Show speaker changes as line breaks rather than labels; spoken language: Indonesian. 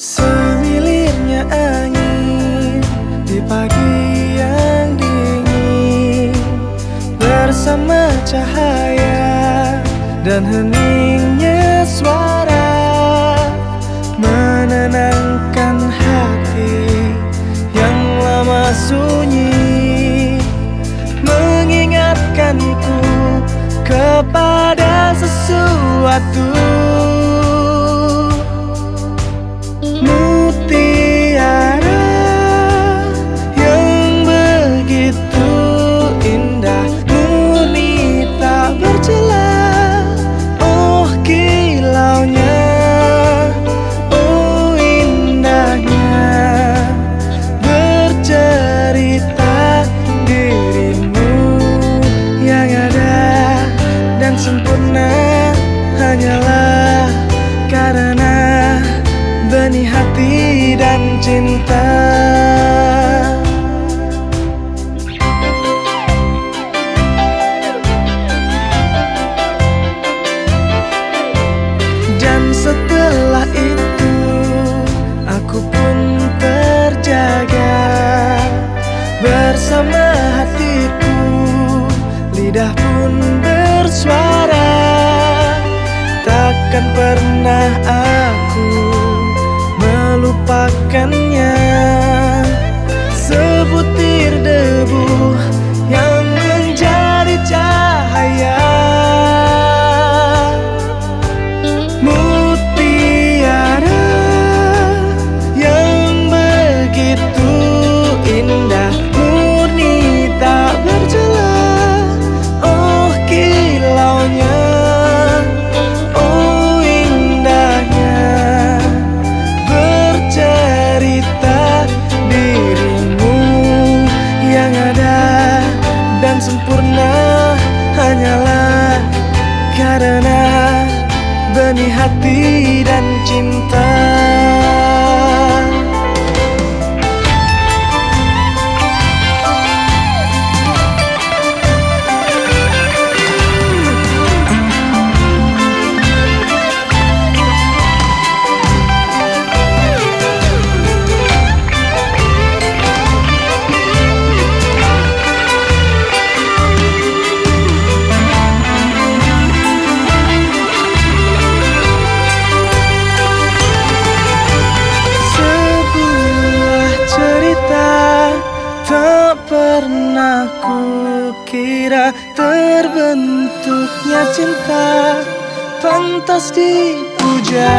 Semilirnya angin di pagi yang dingin. Bersama cahaya dan heningnya suara Menenangkan hati yang lama sunyi. Mengingatkanku kepada sesuatu cinta. Dan setelah itu Aku pun terjaga. Bersama hatiku Lidah pun bersuara. Takkan pernah aku karena benih hati dan cinta. Pernah ku kira terbentuknya cinta pantas dipuja.